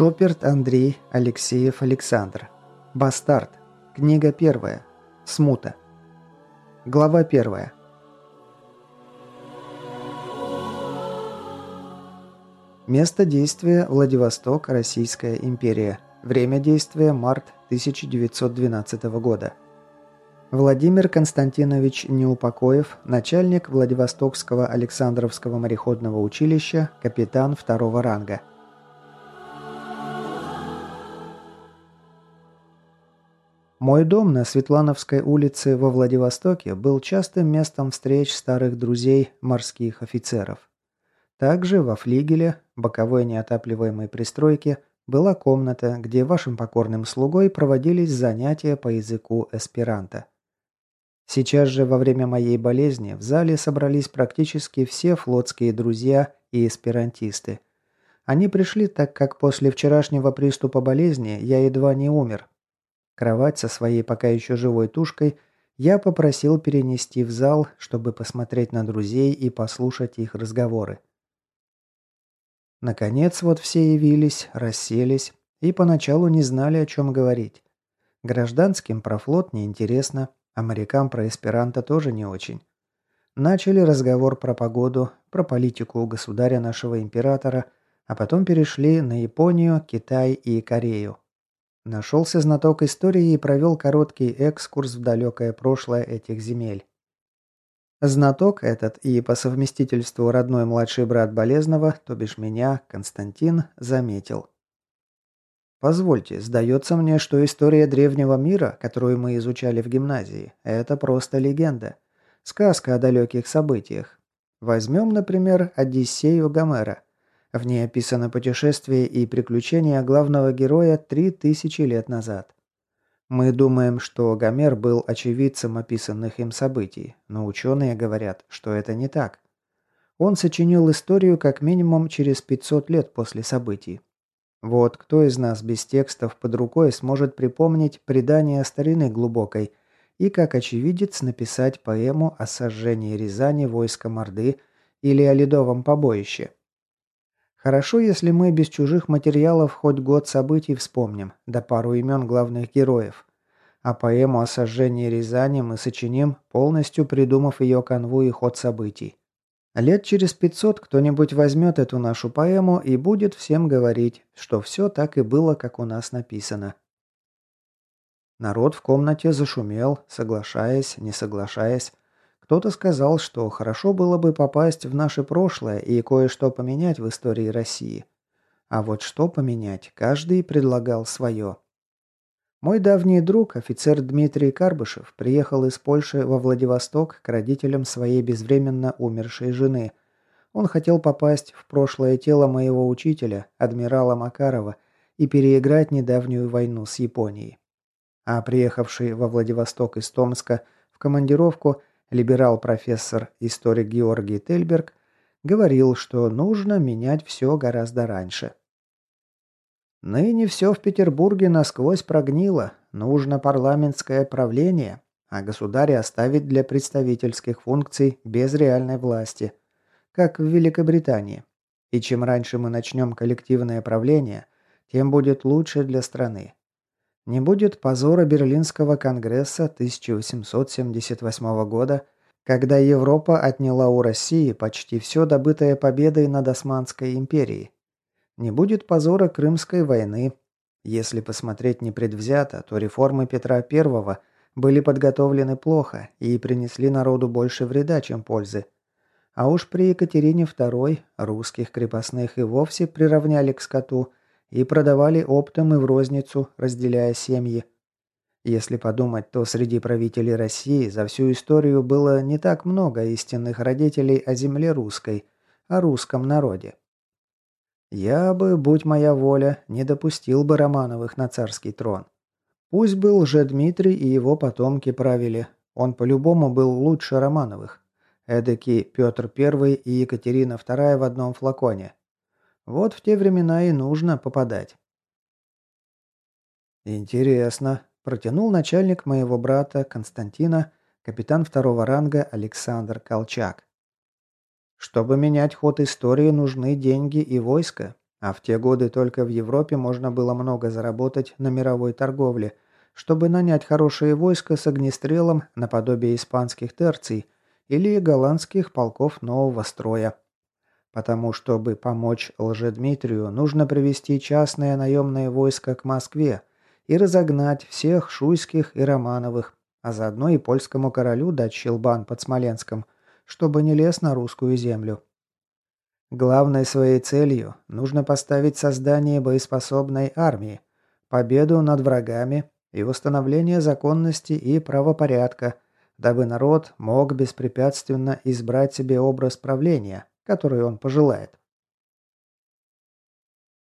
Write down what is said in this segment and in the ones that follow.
Шоперт Андрей Алексеев Александр. Бастард. Книга первая. Смута. Глава первая. Место действия – Владивосток, Российская империя. Время действия – март 1912 года. Владимир Константинович Неупокоев, начальник Владивостокского Александровского мореходного училища, капитан второго ранга – Мой дом на Светлановской улице во Владивостоке был частым местом встреч старых друзей морских офицеров. Также во флигеле, боковой неотапливаемой пристройке, была комната, где вашим покорным слугой проводились занятия по языку эсперанто. Сейчас же во время моей болезни в зале собрались практически все флотские друзья и эсперантисты. Они пришли, так как после вчерашнего приступа болезни я едва не умер, Кровать со своей пока еще живой тушкой я попросил перенести в зал, чтобы посмотреть на друзей и послушать их разговоры. Наконец вот все явились, расселись и поначалу не знали, о чем говорить. Гражданским про флот неинтересно, а морякам про эсперанто тоже не очень. Начали разговор про погоду, про политику у государя нашего императора, а потом перешли на Японию, Китай и Корею. Нашелся знаток истории и провел короткий экскурс в далекое прошлое этих земель. Знаток этот и по совместительству родной младший брат Болезного, то бишь меня, Константин, заметил. «Позвольте, сдается мне, что история древнего мира, которую мы изучали в гимназии, это просто легенда. Сказка о далеких событиях. Возьмем, например, Одиссею Гомера. В ней описано путешествие и приключения главного героя 3000 лет назад. Мы думаем, что Гомер был очевидцем описанных им событий, но ученые говорят, что это не так. Он сочинил историю как минимум через 500 лет после событий. Вот кто из нас без текстов под рукой сможет припомнить предание старины глубокой и, как очевидец, написать поэму о сожжении Рязани войском Орды или о ледовом побоище – Хорошо, если мы без чужих материалов хоть год событий вспомним, да пару имен главных героев. А поэму о сожжении Рязани мы сочиним, полностью придумав ее канву и ход событий. Лет через 500 кто-нибудь возьмет эту нашу поэму и будет всем говорить, что все так и было, как у нас написано. Народ в комнате зашумел, соглашаясь, не соглашаясь. Кто-то сказал, что хорошо было бы попасть в наше прошлое и кое-что поменять в истории России. А вот что поменять, каждый предлагал свое. Мой давний друг, офицер Дмитрий Карбышев, приехал из Польши во Владивосток к родителям своей безвременно умершей жены. Он хотел попасть в прошлое тело моего учителя, адмирала Макарова, и переиграть недавнюю войну с Японией. А приехавший во Владивосток из Томска в командировку – либерал-профессор, историк Георгий Тельберг, говорил, что нужно менять все гораздо раньше. Ныне все в Петербурге насквозь прогнило, нужно парламентское правление, а государя оставить для представительских функций без реальной власти, как в Великобритании. И чем раньше мы начнем коллективное правление, тем будет лучше для страны не будет позора Берлинского конгресса 1878 года, когда Европа отняла у России почти все добытое победой над Османской империей. Не будет позора Крымской войны. Если посмотреть непредвзято, то реформы Петра I были подготовлены плохо и принесли народу больше вреда, чем пользы. А уж при Екатерине II русских крепостных и вовсе приравняли к скоту – и продавали оптом и в розницу, разделяя семьи. Если подумать, то среди правителей России за всю историю было не так много истинных родителей о земле русской, о русском народе. Я бы, будь моя воля, не допустил бы Романовых на царский трон. Пусть был же Дмитрий и его потомки правили. Он по-любому был лучше Романовых. Эдакий Петр I и Екатерина II в одном флаконе. Вот в те времена и нужно попадать. Интересно, протянул начальник моего брата Константина, капитан второго ранга Александр Колчак. Чтобы менять ход истории, нужны деньги и войско, а в те годы только в Европе можно было много заработать на мировой торговле, чтобы нанять хорошие войска с огнестрелом наподобие испанских терций или голландских полков нового строя – Потому, чтобы помочь Лжедмитрию, нужно привести частное наемное войско к Москве и разогнать всех шуйских и романовых, а заодно и польскому королю дать щелбан под Смоленском, чтобы не лез на русскую землю. Главной своей целью нужно поставить создание боеспособной армии, победу над врагами и восстановление законности и правопорядка, дабы народ мог беспрепятственно избрать себе образ правления – которые он пожелает.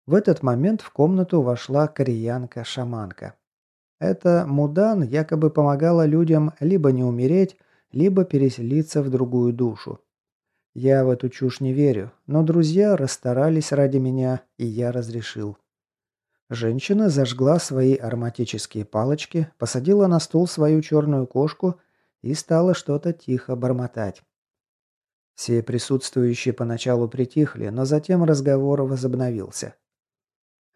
В этот момент в комнату вошла кореянка-шаманка. Эта Мудан якобы помогала людям либо не умереть, либо переселиться в другую душу. Я в эту чушь не верю, но друзья расстарались ради меня, и я разрешил. Женщина зажгла свои ароматические палочки, посадила на стул свою черную кошку и стала что-то тихо бормотать. Все присутствующие поначалу притихли, но затем разговор возобновился.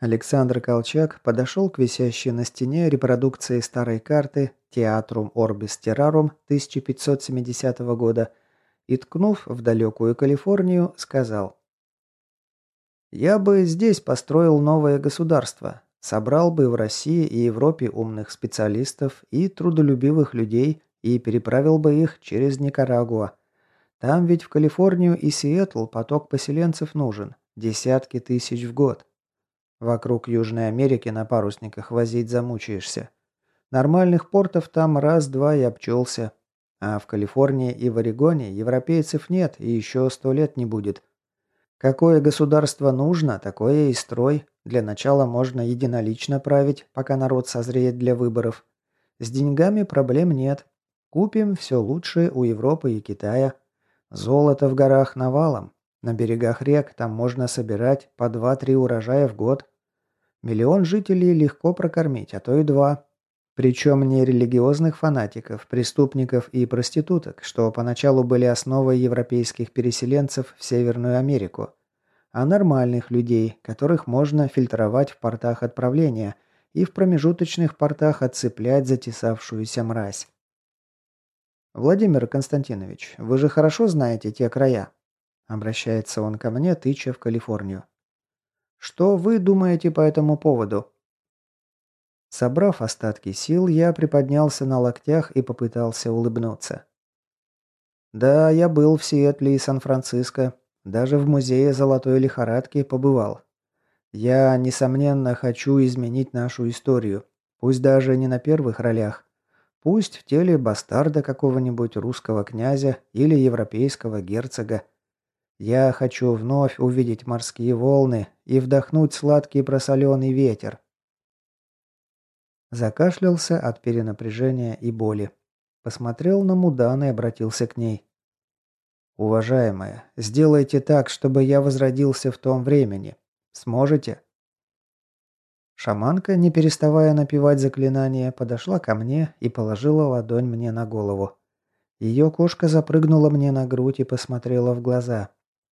Александр Колчак подошел к висящей на стене репродукции старой карты «Театрум Орбис Террарум» 1570 года и, ткнув в далекую Калифорнию, сказал «Я бы здесь построил новое государство, собрал бы в России и Европе умных специалистов и трудолюбивых людей и переправил бы их через Никарагуа. Там ведь в Калифорнию и Сиэтл поток поселенцев нужен. Десятки тысяч в год. Вокруг Южной Америки на парусниках возить замучаешься. Нормальных портов там раз-два и обчелся. А в Калифорнии и в Орегоне европейцев нет и еще сто лет не будет. Какое государство нужно, такое и строй. Для начала можно единолично править, пока народ созреет для выборов. С деньгами проблем нет. Купим все лучшее у Европы и Китая – Золото в горах навалом. На берегах рек там можно собирать по 2-3 урожая в год. Миллион жителей легко прокормить, а то и два. Причем не религиозных фанатиков, преступников и проституток, что поначалу были основой европейских переселенцев в Северную Америку, а нормальных людей, которых можно фильтровать в портах отправления и в промежуточных портах отцеплять затесавшуюся мразь. «Владимир Константинович, вы же хорошо знаете те края?» Обращается он ко мне, тыча в Калифорнию. «Что вы думаете по этому поводу?» Собрав остатки сил, я приподнялся на локтях и попытался улыбнуться. «Да, я был в Сиэтле и Сан-Франциско. Даже в музее золотой лихорадки побывал. Я, несомненно, хочу изменить нашу историю. Пусть даже не на первых ролях, Пусть в теле бастарда какого-нибудь русского князя или европейского герцога. Я хочу вновь увидеть морские волны и вдохнуть сладкий просоленый ветер. Закашлялся от перенапряжения и боли. Посмотрел на Мудан и обратился к ней. «Уважаемая, сделайте так, чтобы я возродился в том времени. Сможете?» Шаманка, не переставая напевать заклинание, подошла ко мне и положила ладонь мне на голову. Ее кошка запрыгнула мне на грудь и посмотрела в глаза.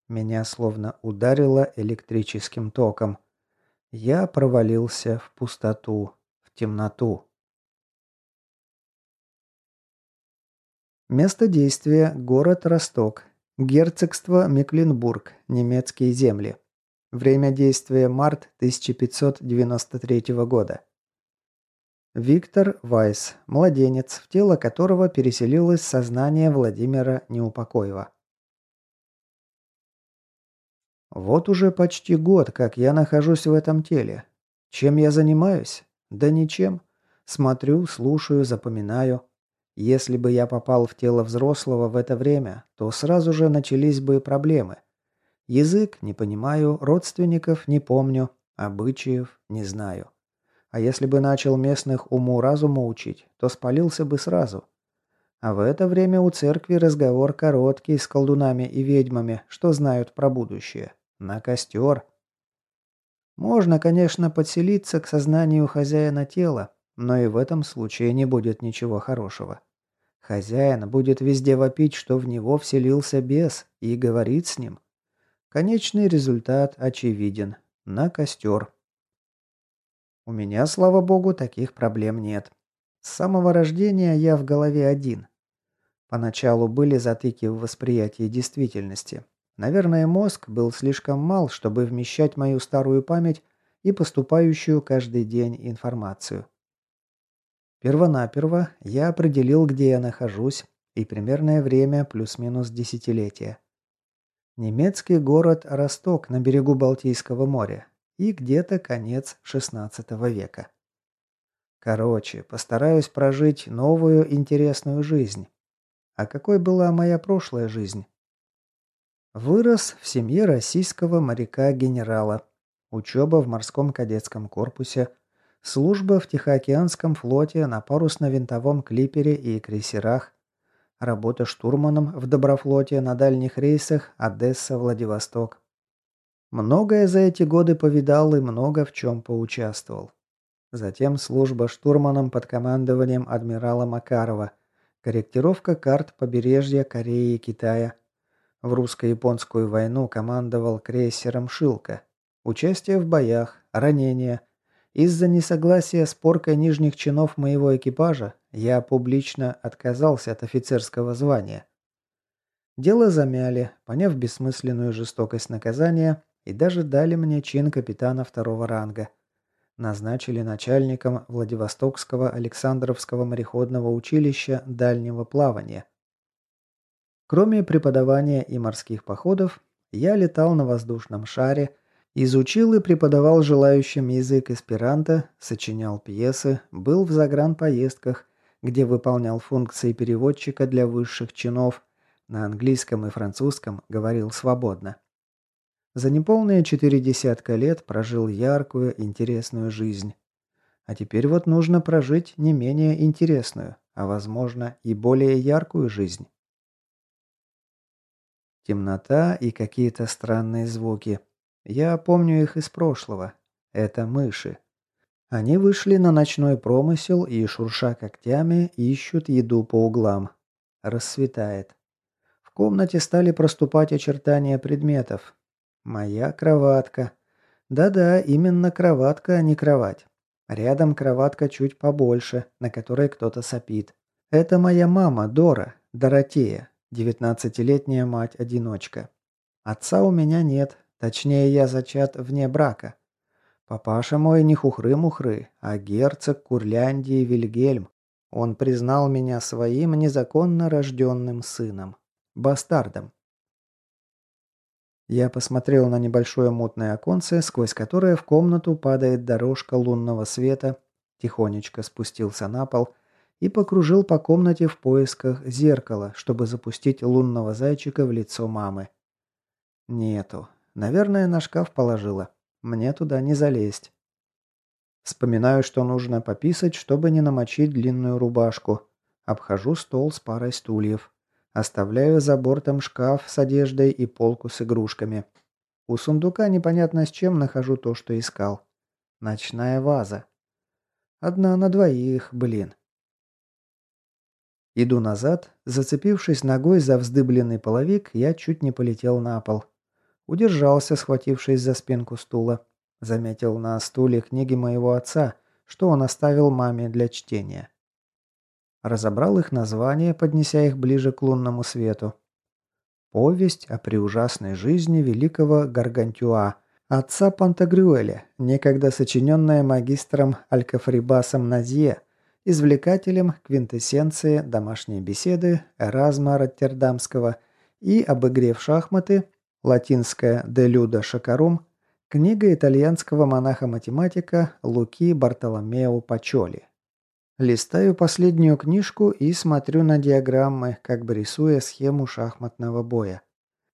Меня словно ударило электрическим током. Я провалился в пустоту, в темноту. Место действия – город Росток, герцогство Мекленбург, немецкие земли. Время действия – март 1593 года. Виктор Вайс, младенец, в тело которого переселилось сознание Владимира Неупокоева. Вот уже почти год, как я нахожусь в этом теле. Чем я занимаюсь? Да ничем. Смотрю, слушаю, запоминаю. Если бы я попал в тело взрослого в это время, то сразу же начались бы проблемы. Язык не понимаю, родственников не помню, обычаев не знаю. А если бы начал местных уму-разуму учить, то спалился бы сразу. А в это время у церкви разговор короткий с колдунами и ведьмами, что знают про будущее. На костер. Можно, конечно, подселиться к сознанию хозяина тела, но и в этом случае не будет ничего хорошего. Хозяин будет везде вопить, что в него вселился бес, и говорит с ним. Конечный результат очевиден. На костер. У меня, слава богу, таких проблем нет. С самого рождения я в голове один. Поначалу были затыки в восприятии действительности. Наверное, мозг был слишком мал, чтобы вмещать мою старую память и поступающую каждый день информацию. Первонаперво я определил, где я нахожусь, и примерное время плюс-минус десятилетия. Немецкий город Росток на берегу Балтийского моря и где-то конец XVI века. Короче, постараюсь прожить новую интересную жизнь. А какой была моя прошлая жизнь? Вырос в семье российского моряка-генерала. Учеба в морском кадетском корпусе. Служба в Тихоокеанском флоте на парусно-винтовом клипере и крейсерах. Работа штурманом в доброфлоте на дальних рейсах Одесса-Владивосток. Многое за эти годы повидал и много в чем поучаствовал. Затем служба штурманом под командованием адмирала Макарова, корректировка карт побережья Кореи и Китая. В русско-японскую войну командовал крейсером «Шилка». Участие в боях, ранения. Из-за несогласия с поркой нижних чинов моего экипажа я публично отказался от офицерского звания. Дело замяли, поняв бессмысленную жестокость наказания, и даже дали мне чин капитана второго ранга. Назначили начальником Владивостокского Александровского мореходного училища дальнего плавания. Кроме преподавания и морских походов, я летал на воздушном шаре, изучил и преподавал желающим язык эсперанто, сочинял пьесы, был в загранпоездках – где выполнял функции переводчика для высших чинов, на английском и французском говорил свободно. За неполные четыре десятка лет прожил яркую, интересную жизнь. А теперь вот нужно прожить не менее интересную, а возможно и более яркую жизнь. Темнота и какие-то странные звуки. Я помню их из прошлого. Это мыши. Они вышли на ночной промысел и, шурша когтями, ищут еду по углам. Рассветает. В комнате стали проступать очертания предметов. Моя кроватка. Да-да, именно кроватка, а не кровать. Рядом кроватка чуть побольше, на которой кто-то сопит. Это моя мама, Дора, Доротея, 19-летняя мать-одиночка. Отца у меня нет, точнее я зачат вне брака. Папаша мой не хухры-мухры, а герцог Курляндии Вильгельм. Он признал меня своим незаконно рожденным сыном. Бастардом. Я посмотрел на небольшое мутное оконце, сквозь которое в комнату падает дорожка лунного света, тихонечко спустился на пол и покружил по комнате в поисках зеркала, чтобы запустить лунного зайчика в лицо мамы. Нету. Наверное, на шкаф положила. Мне туда не залезть. Вспоминаю, что нужно пописать, чтобы не намочить длинную рубашку. Обхожу стол с парой стульев. Оставляю за бортом шкаф с одеждой и полку с игрушками. У сундука непонятно с чем нахожу то, что искал. Ночная ваза. Одна на двоих, блин. Иду назад. Зацепившись ногой за вздыбленный половик, я чуть не полетел на пол. Удержался, схватившись за спинку стула. Заметил на стуле книги моего отца, что он оставил маме для чтения. Разобрал их названия, поднеся их ближе к лунному свету. Повесть о приужасной жизни великого Гаргантюа, отца Пантагрюэля, некогда сочиненная магистром Алькафрибасом Назье, извлекателем квинтэссенции домашней беседы Эразма Роттердамского и об игре в шахматы латинская «De Luda Шакарум», книга итальянского монаха-математика Луки Бартоломео Пачоли. Листаю последнюю книжку и смотрю на диаграммы, как бы рисуя схему шахматного боя.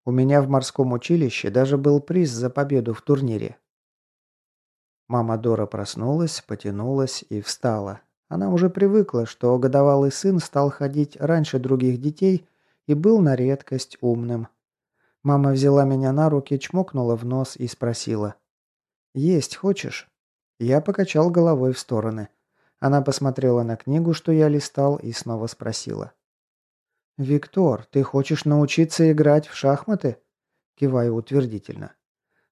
У меня в морском училище даже был приз за победу в турнире. Мама Дора проснулась, потянулась и встала. Она уже привыкла, что годовалый сын стал ходить раньше других детей и был на редкость умным, Мама взяла меня на руки, чмокнула в нос и спросила. «Есть хочешь?» Я покачал головой в стороны. Она посмотрела на книгу, что я листал, и снова спросила. «Виктор, ты хочешь научиться играть в шахматы?» Киваю утвердительно.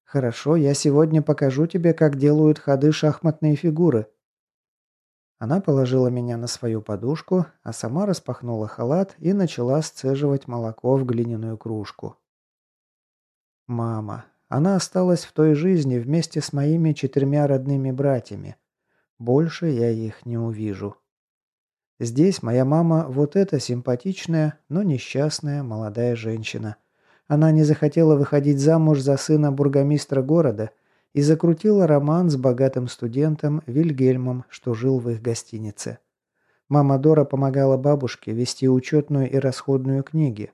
«Хорошо, я сегодня покажу тебе, как делают ходы шахматные фигуры». Она положила меня на свою подушку, а сама распахнула халат и начала сцеживать молоко в глиняную кружку. Мама. Она осталась в той жизни вместе с моими четырьмя родными братьями. Больше я их не увижу. Здесь моя мама вот эта симпатичная, но несчастная молодая женщина. Она не захотела выходить замуж за сына бургомистра города и закрутила роман с богатым студентом Вильгельмом, что жил в их гостинице. Мама Дора помогала бабушке вести учетную и расходную книги,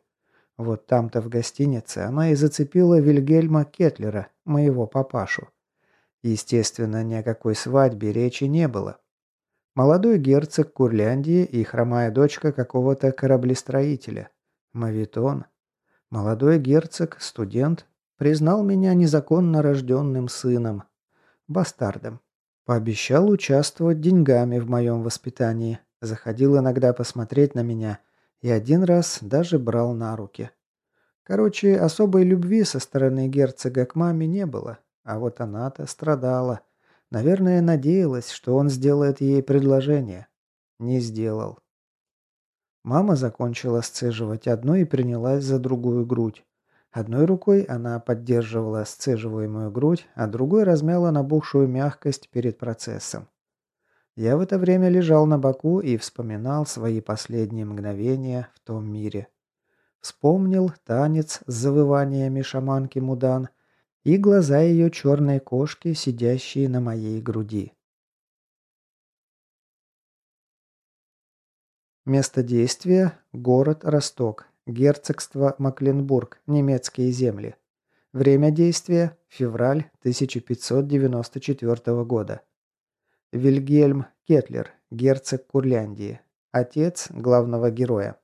вот там-то в гостинице она и зацепила Вильгельма Кетлера, моего папашу. Естественно, ни о какой свадьбе речи не было. Молодой герцог Курляндии и хромая дочка какого-то кораблестроителя. Мавитон. Молодой герцог, студент, признал меня незаконно рожденным сыном. Бастардом. Пообещал участвовать деньгами в моем воспитании. Заходил иногда посмотреть на меня – и один раз даже брал на руки. Короче, особой любви со стороны герцога к маме не было, а вот она-то страдала. Наверное, надеялась, что он сделает ей предложение. Не сделал. Мама закончила сцеживать одну и принялась за другую грудь. Одной рукой она поддерживала сцеживаемую грудь, а другой размяла набухшую мягкость перед процессом. Я в это время лежал на боку и вспоминал свои последние мгновения в том мире. Вспомнил танец с завываниями шаманки Мудан и глаза ее черной кошки, сидящие на моей груди. Место действия – город Росток, герцогство Макленбург, немецкие земли. Время действия – февраль 1594 года. Вильгельм Кетлер, герцог Курляндии. Отец главного героя.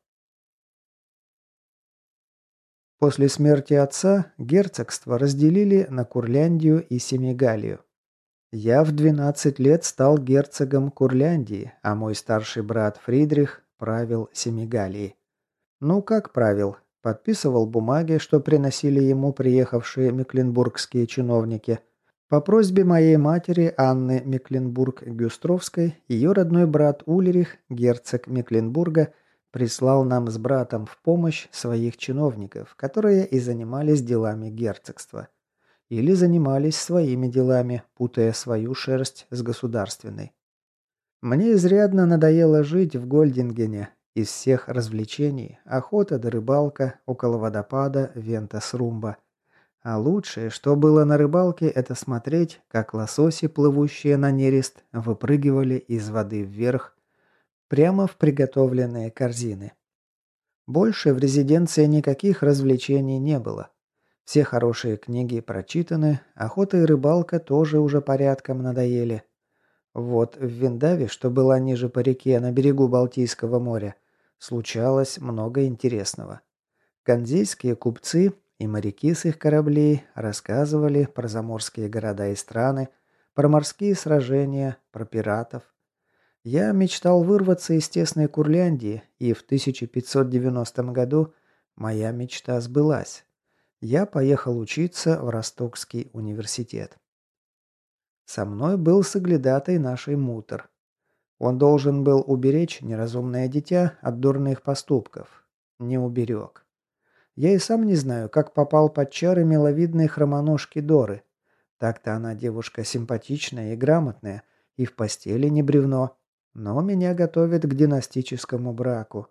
После смерти отца герцогство разделили на Курляндию и Семигалию. Я в 12 лет стал герцогом Курляндии, а мой старший брат Фридрих правил Семигалией. Ну как правил, подписывал бумаги, что приносили ему приехавшие мекленбургские чиновники – по просьбе моей матери Анны Мекленбург-Гюстровской, ее родной брат Ульрих, герцог Мекленбурга, прислал нам с братом в помощь своих чиновников, которые и занимались делами герцогства. Или занимались своими делами, путая свою шерсть с государственной. Мне изрядно надоело жить в Гольдингене. Из всех развлечений – охота да рыбалка, около водопада, вента с румба – а лучшее, что было на рыбалке, это смотреть, как лососи, плывущие на нерест, выпрыгивали из воды вверх, прямо в приготовленные корзины. Больше в резиденции никаких развлечений не было. Все хорошие книги прочитаны, охота и рыбалка тоже уже порядком надоели. Вот в Виндаве, что была ниже по реке на берегу Балтийского моря, случалось много интересного. Ганзейские купцы и моряки с их кораблей рассказывали про заморские города и страны, про морские сражения, про пиратов. Я мечтал вырваться из тесной Курляндии, и в 1590 году моя мечта сбылась. Я поехал учиться в Ростокский университет. Со мной был соглядатой нашей мутор. Он должен был уберечь неразумное дитя от дурных поступков. Не уберег. Я и сам не знаю, как попал под чары миловидной хромоножки Доры. Так-то она девушка симпатичная и грамотная, и в постели не бревно. Но меня готовят к династическому браку.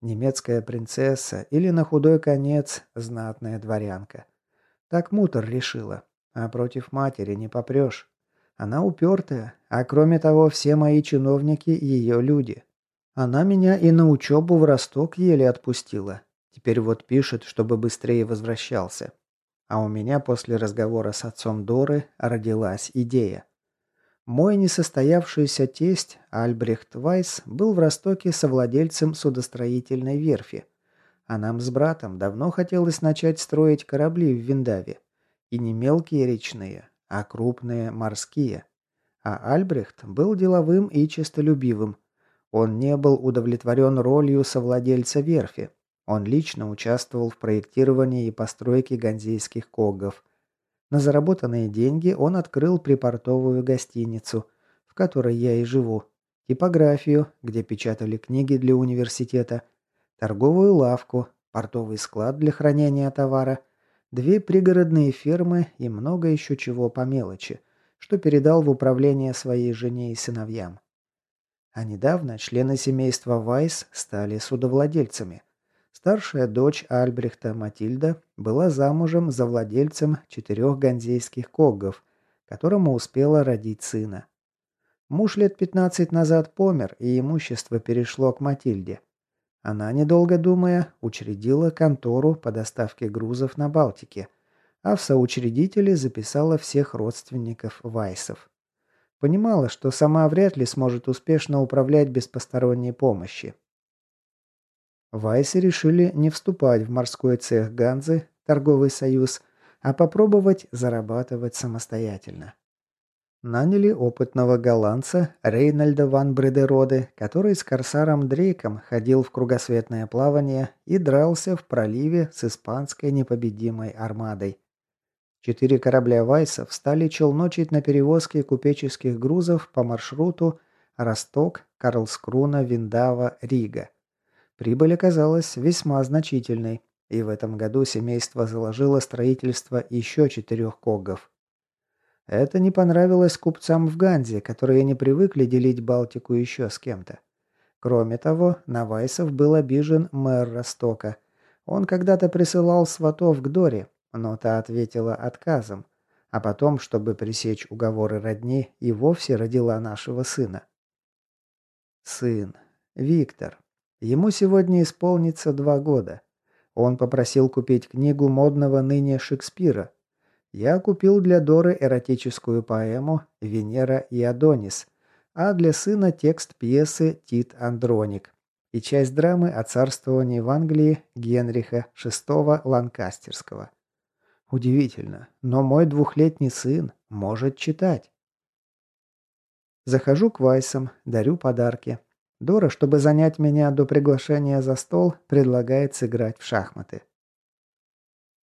Немецкая принцесса или, на худой конец, знатная дворянка. Так мутор решила. А против матери не попрешь. Она упертая, а кроме того, все мои чиновники – ее люди. Она меня и на учебу в Росток еле отпустила, Теперь вот пишет, чтобы быстрее возвращался. А у меня после разговора с отцом Доры родилась идея. Мой несостоявшийся тесть Альбрехт Вайс был в Ростоке совладельцем судостроительной верфи. А нам с братом давно хотелось начать строить корабли в Виндаве. И не мелкие речные, а крупные морские. А Альбрехт был деловым и честолюбивым. Он не был удовлетворен ролью совладельца верфи, он лично участвовал в проектировании и постройке ганзейских когов. На заработанные деньги он открыл припортовую гостиницу, в которой я и живу, типографию, где печатали книги для университета, торговую лавку, портовый склад для хранения товара, две пригородные фермы и много еще чего по мелочи, что передал в управление своей жене и сыновьям. А недавно члены семейства Вайс стали судовладельцами – Старшая дочь Альбрехта Матильда была замужем за владельцем четырех ганзейских когов, которому успела родить сына. Муж лет 15 назад помер, и имущество перешло к Матильде. Она, недолго думая, учредила контору по доставке грузов на Балтике, а в соучредители записала всех родственников Вайсов. Понимала, что сама вряд ли сможет успешно управлять без посторонней помощи, Вайсы решили не вступать в морской цех Ганзы, торговый союз, а попробовать зарабатывать самостоятельно. Наняли опытного голландца Рейнальда ван Бредероде, который с корсаром Дрейком ходил в кругосветное плавание и дрался в проливе с испанской непобедимой армадой. Четыре корабля Вайсов стали челночить на перевозке купеческих грузов по маршруту Росток, Карлскруна, Виндава, Рига – Прибыль оказалась весьма значительной, и в этом году семейство заложило строительство еще четырех когов. Это не понравилось купцам в Ганзе, которые не привыкли делить Балтику еще с кем-то. Кроме того, Навайсов был обижен мэр Ростока. Он когда-то присылал сватов к Доре, но та ответила отказом. А потом, чтобы пресечь уговоры родни, и вовсе родила нашего сына. Сын. Виктор. Ему сегодня исполнится два года. Он попросил купить книгу модного ныне Шекспира. Я купил для Доры эротическую поэму «Венера и Адонис», а для сына текст пьесы «Тит Андроник» и часть драмы о царствовании в Англии Генриха VI Ланкастерского. Удивительно, но мой двухлетний сын может читать. Захожу к Вайсам, дарю подарки. Дора, чтобы занять меня до приглашения за стол, предлагает сыграть в шахматы.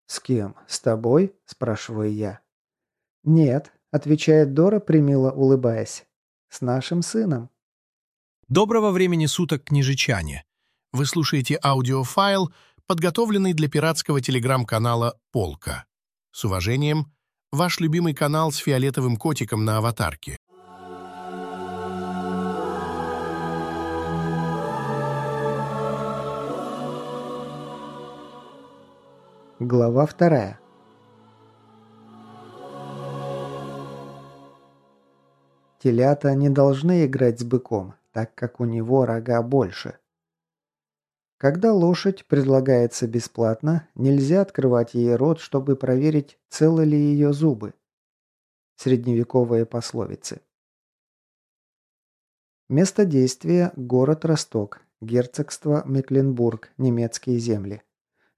«С кем? С тобой?» – спрашиваю я. «Нет», – отвечает Дора, примило улыбаясь. «С нашим сыном». Доброго времени суток, княжичане. Вы слушаете аудиофайл, подготовленный для пиратского телеграм-канала «Полка». С уважением, ваш любимый канал с фиолетовым котиком на аватарке. Глава вторая. Телята не должны играть с быком, так как у него рога больше. Когда лошадь предлагается бесплатно, нельзя открывать ей рот, чтобы проверить, целы ли ее зубы. Средневековые пословицы. Место действия – город Росток, герцогство Мекленбург, немецкие земли.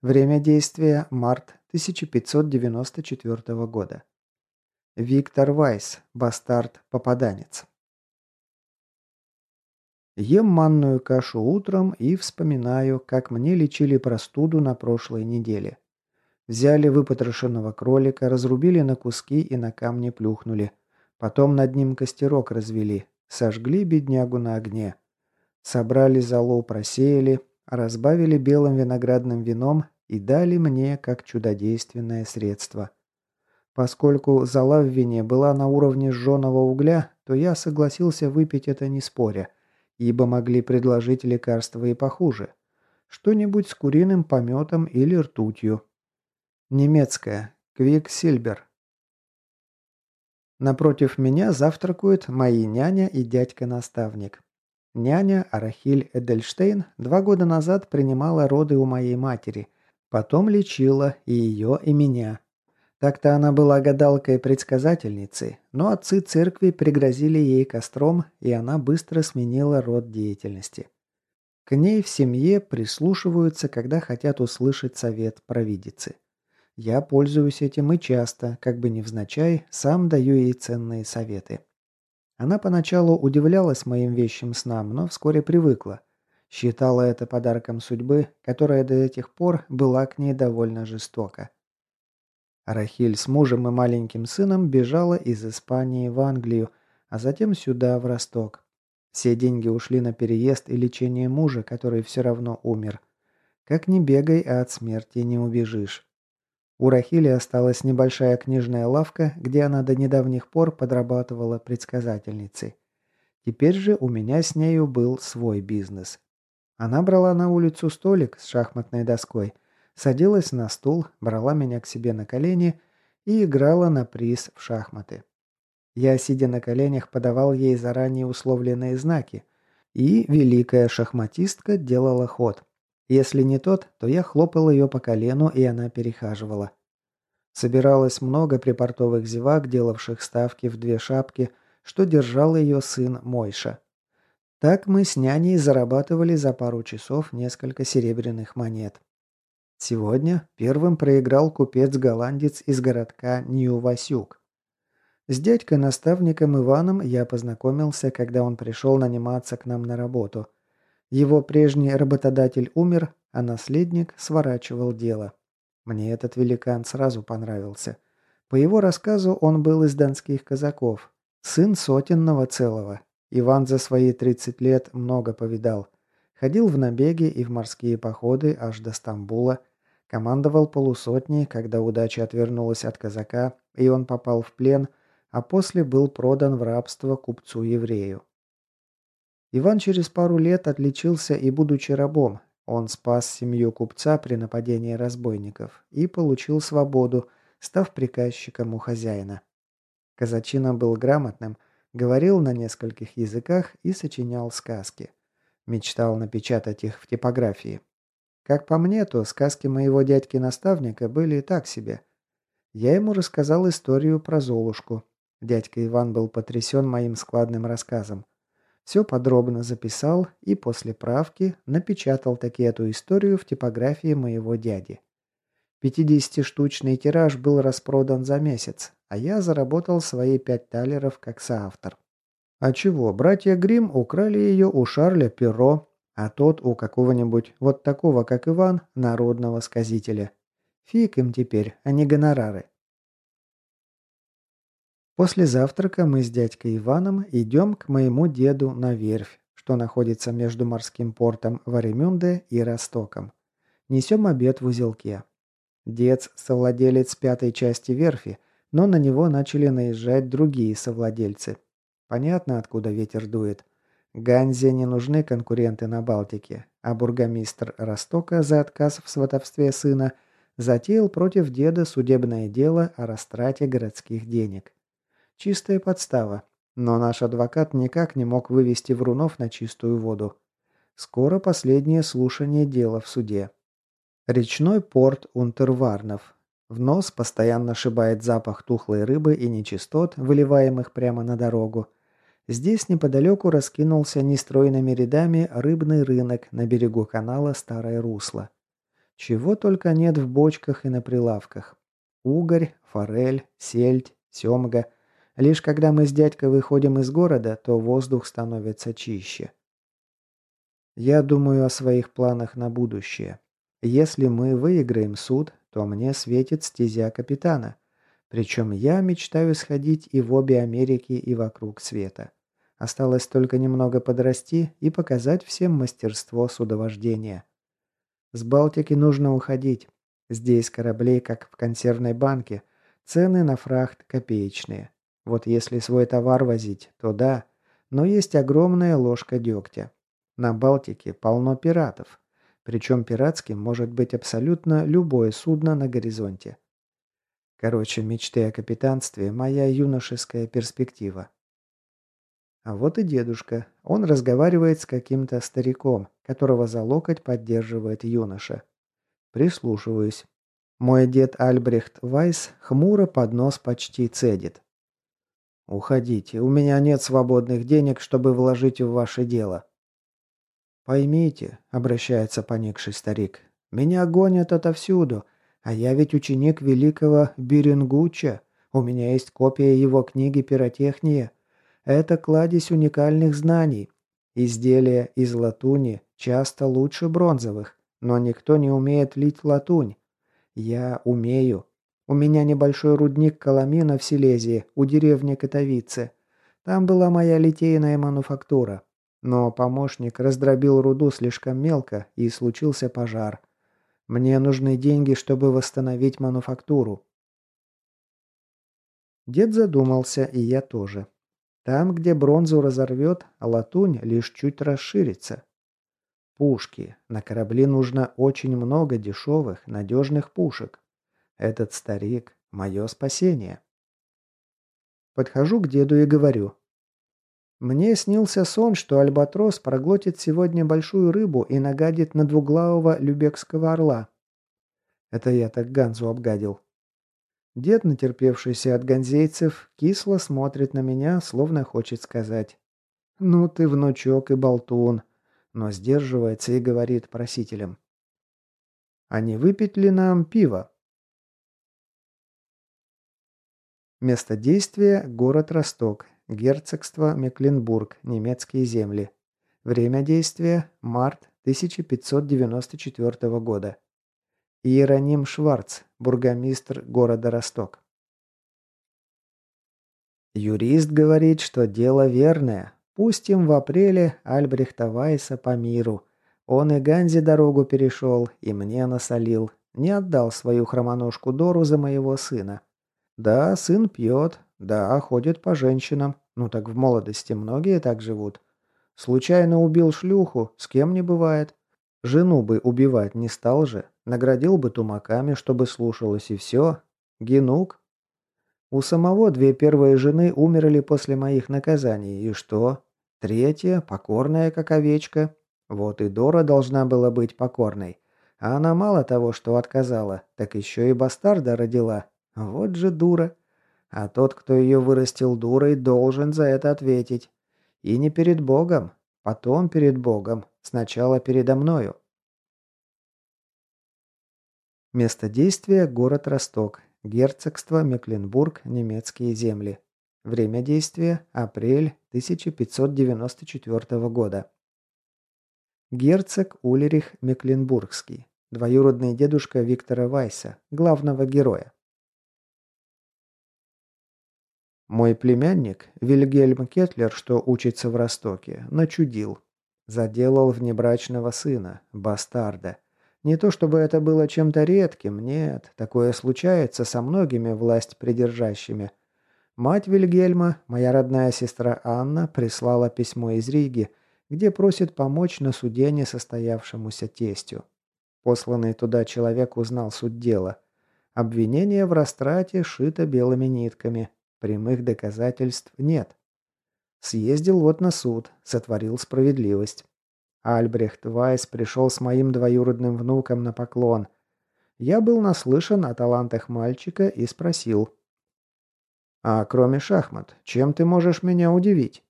Время действия – март 1594 года. Виктор Вайс, бастард-попаданец. Ем манную кашу утром и вспоминаю, как мне лечили простуду на прошлой неделе. Взяли выпотрошенного кролика, разрубили на куски и на камни плюхнули. Потом над ним костерок развели, сожгли беднягу на огне. Собрали золу, просеяли, разбавили белым виноградным вином и дали мне как чудодейственное средство. Поскольку зола в вине была на уровне сжженного угля, то я согласился выпить это не споря, ибо могли предложить лекарства и похуже. Что-нибудь с куриным пометом или ртутью. Немецкое. Квиксильбер. Напротив меня завтракают мои няня и дядька-наставник. Няня Арахиль Эдельштейн два года назад принимала роды у моей матери, потом лечила и ее, и меня. Так-то она была гадалкой-предсказательницей, но отцы церкви пригрозили ей костром, и она быстро сменила род деятельности. К ней в семье прислушиваются, когда хотят услышать совет провидицы. Я пользуюсь этим и часто, как бы невзначай, сам даю ей ценные советы. Она поначалу удивлялась моим вещим снам, но вскоре привыкла. Считала это подарком судьбы, которая до этих пор была к ней довольно жестока. Рахиль с мужем и маленьким сыном бежала из Испании в Англию, а затем сюда, в Росток. Все деньги ушли на переезд и лечение мужа, который все равно умер. Как ни бегай, а от смерти не убежишь. У Рахили осталась небольшая книжная лавка, где она до недавних пор подрабатывала предсказательницей. Теперь же у меня с нею был свой бизнес. Она брала на улицу столик с шахматной доской, садилась на стул, брала меня к себе на колени и играла на приз в шахматы. Я, сидя на коленях, подавал ей заранее условленные знаки, и великая шахматистка делала ход – если не тот, то я хлопал ее по колену, и она перехаживала. Собиралось много припортовых зевак, делавших ставки в две шапки, что держал ее сын Мойша. Так мы с няней зарабатывали за пару часов несколько серебряных монет. Сегодня первым проиграл купец-голландец из городка Нью-Васюк. С дядькой-наставником Иваном я познакомился, когда он пришел наниматься к нам на работу. Его прежний работодатель умер, а наследник сворачивал дело. Мне этот великан сразу понравился. По его рассказу он был из донских казаков, сын сотенного целого. Иван за свои 30 лет много повидал. Ходил в набеги и в морские походы аж до Стамбула. Командовал полусотней, когда удача отвернулась от казака, и он попал в плен, а после был продан в рабство купцу-еврею. Иван через пару лет отличился и будучи рабом. Он спас семью купца при нападении разбойников и получил свободу, став приказчиком у хозяина. Казачина был грамотным, говорил на нескольких языках и сочинял сказки. Мечтал напечатать их в типографии. Как по мне, то сказки моего дядьки-наставника были и так себе. Я ему рассказал историю про Золушку. Дядька Иван был потрясен моим складным рассказом. Все подробно записал и после правки напечатал таки эту историю в типографии моего дяди. 50-штучный тираж был распродан за месяц, а я заработал свои 5 талеров как соавтор. А чего, братья Грим украли ее у Шарля Перро, а тот у какого-нибудь вот такого, как Иван, народного сказителя. Фиг им теперь, а не гонорары. После завтрака мы с дядькой Иваном идем к моему деду на верфь, что находится между морским портом Варемюнде и Ростоком. Несем обед в узелке. Дед – совладелец пятой части верфи, но на него начали наезжать другие совладельцы. Понятно, откуда ветер дует. Ганзе не нужны конкуренты на Балтике, а бургомистр Ростока за отказ в сватовстве сына затеял против деда судебное дело о растрате городских денег. Чистая подстава. Но наш адвокат никак не мог вывести Врунов на чистую воду. Скоро последнее слушание дела в суде. Речной порт Унтерварнов. В нос постоянно шибает запах тухлой рыбы и нечистот, выливаемых прямо на дорогу. Здесь неподалеку раскинулся нестройными рядами рыбный рынок на берегу канала Старое Русло. Чего только нет в бочках и на прилавках. Угорь, форель, сельдь, семга – Лишь когда мы с дядькой выходим из города, то воздух становится чище. Я думаю о своих планах на будущее. Если мы выиграем суд, то мне светит стезя капитана. Причем я мечтаю сходить и в обе Америки, и вокруг света. Осталось только немного подрасти и показать всем мастерство судовождения. С Балтики нужно уходить. Здесь кораблей, как в консервной банке. Цены на фрахт копеечные. Вот если свой товар возить, то да, но есть огромная ложка дегтя. На Балтике полно пиратов. Причем пиратским может быть абсолютно любое судно на горизонте. Короче, мечты о капитанстве – моя юношеская перспектива. А вот и дедушка. Он разговаривает с каким-то стариком, которого за локоть поддерживает юноша. Прислушиваюсь. Мой дед Альбрехт Вайс хмуро под нос почти цедит. «Уходите, у меня нет свободных денег, чтобы вложить в ваше дело». «Поймите», — обращается поникший старик, — «меня гонят отовсюду, а я ведь ученик великого Берингуча. У меня есть копия его книги «Пиротехния». Это кладезь уникальных знаний. Изделия из латуни часто лучше бронзовых, но никто не умеет лить латунь. Я умею, у меня небольшой рудник Коломина в Силезии, у деревни Котовицы. Там была моя литейная мануфактура. Но помощник раздробил руду слишком мелко, и случился пожар. Мне нужны деньги, чтобы восстановить мануфактуру. Дед задумался, и я тоже. Там, где бронзу разорвет, латунь лишь чуть расширится. Пушки. На корабли нужно очень много дешевых, надежных пушек. Этот старик – мое спасение. Подхожу к деду и говорю. Мне снился сон, что альбатрос проглотит сегодня большую рыбу и нагадит на двуглавого любекского орла. Это я так Ганзу обгадил. Дед, натерпевшийся от ганзейцев, кисло смотрит на меня, словно хочет сказать «Ну ты, внучок и болтун», но сдерживается и говорит просителям. «А не выпить ли нам пиво?» Место действия – город Росток, герцогство Мекленбург, немецкие земли. Время действия – март 1594 года. Иероним Шварц, бургомистр города Росток. Юрист говорит, что дело верное. Пустим в апреле Альбрехта Вайса по миру. Он и Ганзи дорогу перешел, и мне насолил. Не отдал свою хромоножку Дору за моего сына. Да, сын пьет, да, ходит по женщинам, ну так в молодости многие так живут. Случайно убил шлюху, с кем не бывает. Жену бы убивать не стал же, наградил бы тумаками, чтобы слушалась и все. Генук. У самого две первые жены умерли после моих наказаний, и что? Третья, покорная как овечка. Вот и Дора должна была быть покорной. А она мало того, что отказала, так еще и бастарда родила, вот же дура. А тот, кто ее вырастил дурой, должен за это ответить. И не перед Богом, потом перед Богом, сначала передо мною. Место действия – город Росток, герцогство Мекленбург, немецкие земли. Время действия – апрель 1594 года. Герцог Улерих Мекленбургский, двоюродный дедушка Виктора Вайса, главного героя. Мой племянник, Вильгельм Кетлер, что учится в Ростоке, начудил. Заделал внебрачного сына, бастарда. Не то чтобы это было чем-то редким, нет, такое случается со многими власть придержащими. Мать Вильгельма, моя родная сестра Анна, прислала письмо из Риги, где просит помочь на суде несостоявшемуся тестю. Посланный туда человек узнал суть дела. Обвинение в растрате шито белыми нитками, Прямых доказательств нет. Съездил вот на суд, сотворил справедливость. Альбрехт Вайс пришел с моим двоюродным внуком на поклон. Я был наслышан о талантах мальчика и спросил. «А кроме шахмат, чем ты можешь меня удивить?»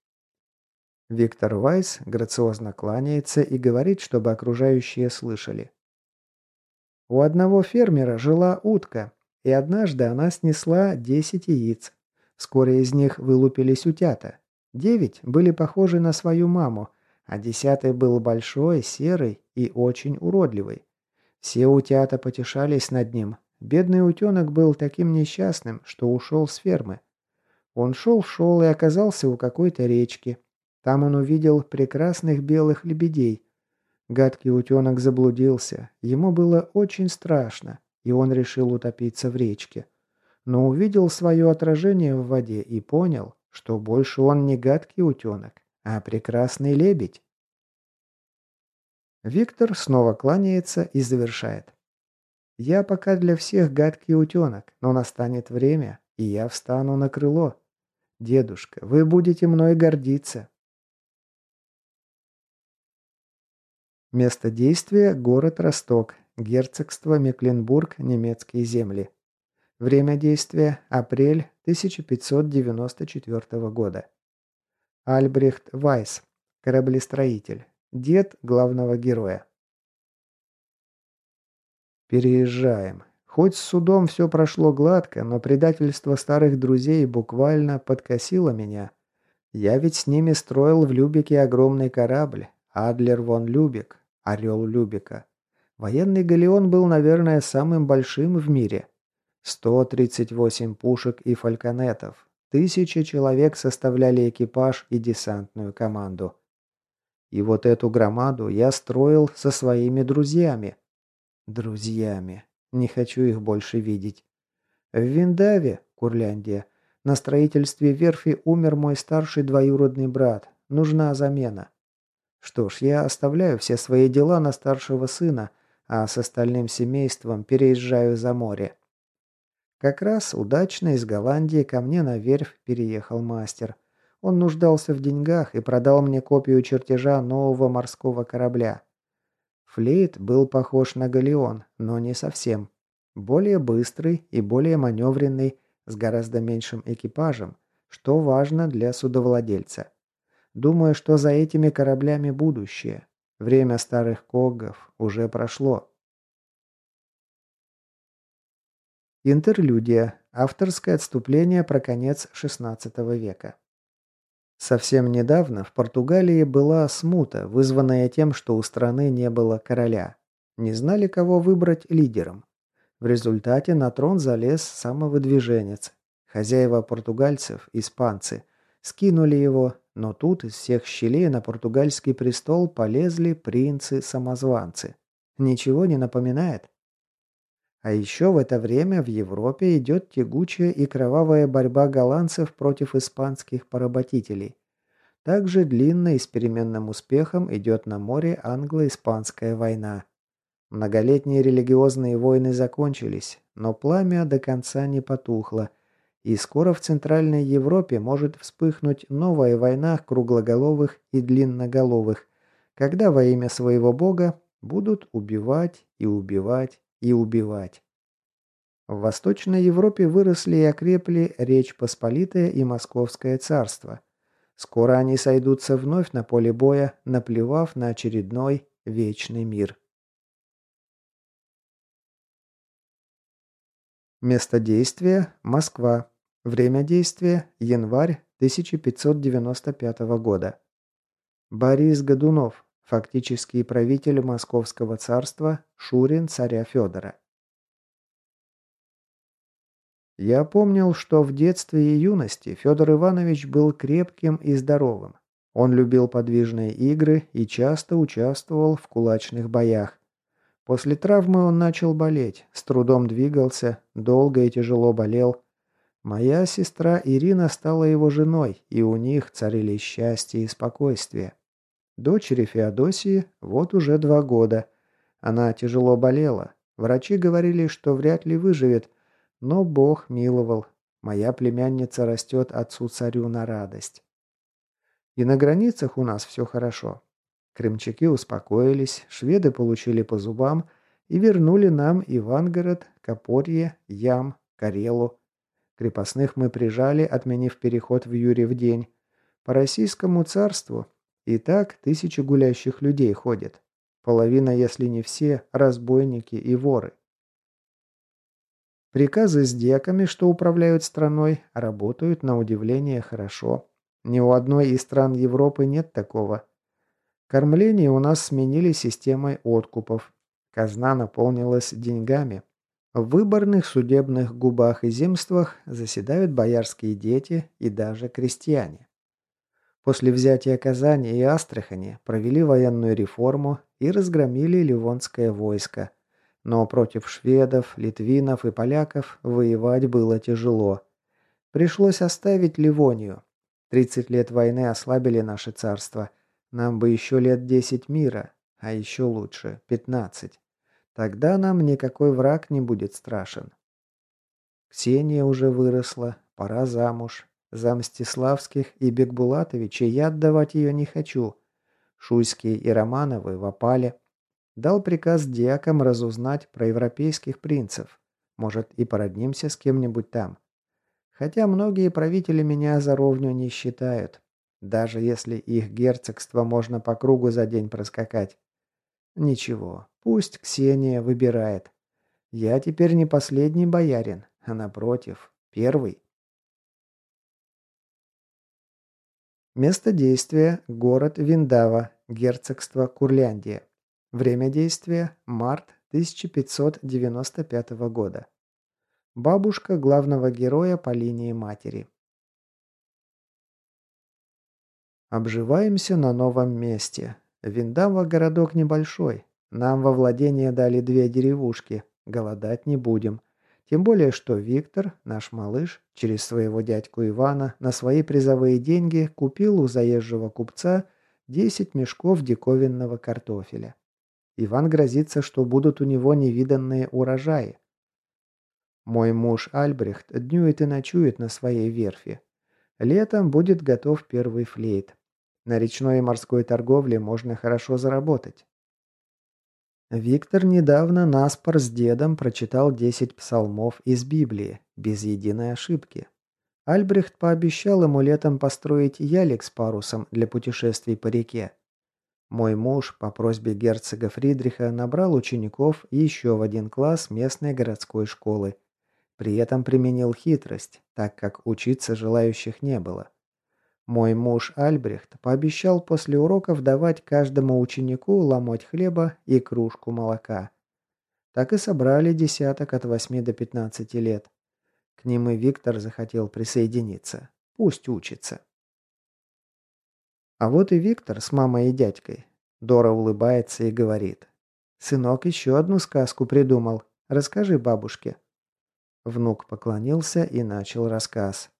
Виктор Вайс грациозно кланяется и говорит, чтобы окружающие слышали. У одного фермера жила утка, и однажды она снесла 10 яиц. Вскоре из них вылупились утята. Девять были похожи на свою маму, а десятый был большой, серый и очень уродливый. Все утята потешались над ним. Бедный утенок был таким несчастным, что ушел с фермы. Он шел-шел и оказался у какой-то речки. Там он увидел прекрасных белых лебедей. Гадкий утенок заблудился. Ему было очень страшно, и он решил утопиться в речке но увидел свое отражение в воде и понял, что больше он не гадкий утенок, а прекрасный лебедь. Виктор снова кланяется и завершает. «Я пока для всех гадкий утенок, но настанет время, и я встану на крыло. Дедушка, вы будете мной гордиться». Место действия – город Росток, герцогство Мекленбург, немецкие земли. Время действия – апрель 1594 года. Альбрехт Вайс, кораблестроитель, дед главного героя. Переезжаем. Хоть с судом все прошло гладко, но предательство старых друзей буквально подкосило меня. Я ведь с ними строил в Любике огромный корабль. Адлер вон Любик, орел Любика. Военный галеон был, наверное, самым большим в мире – 138 пушек и фальконетов. Тысячи человек составляли экипаж и десантную команду. И вот эту громаду я строил со своими друзьями. Друзьями. Не хочу их больше видеть. В Виндаве, Курляндия, на строительстве верфи умер мой старший двоюродный брат. Нужна замена. Что ж, я оставляю все свои дела на старшего сына, а с остальным семейством переезжаю за море. Как раз удачно из Голландии ко мне на верфь переехал мастер. Он нуждался в деньгах и продал мне копию чертежа нового морского корабля. Флейт был похож на галеон, но не совсем. Более быстрый и более маневренный, с гораздо меньшим экипажем, что важно для судовладельца. Думаю, что за этими кораблями будущее. Время старых когов уже прошло. Интерлюдия. Авторское отступление про конец XVI века. Совсем недавно в Португалии была смута, вызванная тем, что у страны не было короля. Не знали, кого выбрать лидером. В результате на трон залез самовыдвиженец. Хозяева португальцев, испанцы, скинули его, но тут из всех щелей на португальский престол полезли принцы-самозванцы. Ничего не напоминает? А еще в это время в Европе идет тягучая и кровавая борьба голландцев против испанских поработителей. Также длинно и с переменным успехом идет на море англо-испанская война. Многолетние религиозные войны закончились, но пламя до конца не потухло, и скоро в Центральной Европе может вспыхнуть новая война круглоголовых и длинноголовых, когда во имя своего бога будут убивать и убивать и убивать. В Восточной Европе выросли и окрепли Речь Посполитая и Московское царство. Скоро они сойдутся вновь на поле боя, наплевав на очередной вечный мир. Место действия – Москва. Время действия – январь 1595 года. Борис Годунов, Фактический правитель Московского царства Шурин царя Федора. Я помнил, что в детстве и юности Федор Иванович был крепким и здоровым. Он любил подвижные игры и часто участвовал в кулачных боях. После травмы он начал болеть, с трудом двигался, долго и тяжело болел. Моя сестра Ирина стала его женой, и у них царили счастье и спокойствие. Дочери Феодосии вот уже два года. Она тяжело болела. Врачи говорили, что вряд ли выживет, но Бог миловал. Моя племянница растет отцу-царю на радость. И на границах у нас все хорошо. Крымчаки успокоились, шведы получили по зубам и вернули нам Ивангород, Копорье, Ям, Карелу. Крепостных мы прижали, отменив переход в Юрьев день. По российскому царству и так тысячи гулящих людей ходят. Половина, если не все, разбойники и воры. Приказы с дьяками, что управляют страной, работают на удивление хорошо. Ни у одной из стран Европы нет такого. Кормление у нас сменили системой откупов. Казна наполнилась деньгами. В выборных судебных губах и земствах заседают боярские дети и даже крестьяне. После взятия Казани и Астрахани провели военную реформу и разгромили ливонское войско. Но против шведов, литвинов и поляков воевать было тяжело. Пришлось оставить Ливонию. 30 лет войны ослабили наше царство. Нам бы еще лет 10 мира, а еще лучше 15. Тогда нам никакой враг не будет страшен. Ксения уже выросла, пора замуж, за Мстиславских и Бекбулатовичей я отдавать ее не хочу. Шуйские и Романовы в опале. Дал приказ диакам разузнать про европейских принцев. Может, и породнимся с кем-нибудь там. Хотя многие правители меня за ровню не считают. Даже если их герцогство можно по кругу за день проскакать. Ничего, пусть Ксения выбирает. Я теперь не последний боярин, а напротив, первый. Место действия – город Виндава, герцогство Курляндия. Время действия – март 1595 года. Бабушка главного героя по линии матери. Обживаемся на новом месте. Виндава городок небольшой. Нам во владение дали две деревушки. Голодать не будем. Тем более, что Виктор, наш малыш, через своего дядьку Ивана на свои призовые деньги купил у заезжего купца 10 мешков диковинного картофеля. Иван грозится, что будут у него невиданные урожаи. Мой муж Альбрехт днюет и ночует на своей верфи. Летом будет готов первый флейт. На речной и морской торговле можно хорошо заработать. Виктор недавно наспор с дедом прочитал 10 псалмов из Библии, без единой ошибки. Альбрехт пообещал ему летом построить ялик с парусом для путешествий по реке. Мой муж по просьбе герцога Фридриха набрал учеников еще в один класс местной городской школы. При этом применил хитрость, так как учиться желающих не было. Мой муж Альбрехт пообещал после уроков давать каждому ученику ломоть хлеба и кружку молока. Так и собрали десяток от 8 до 15 лет. К ним и Виктор захотел присоединиться. Пусть учится. А вот и Виктор с мамой и дядькой. Дора улыбается и говорит. «Сынок еще одну сказку придумал. Расскажи бабушке». Внук поклонился и начал рассказ.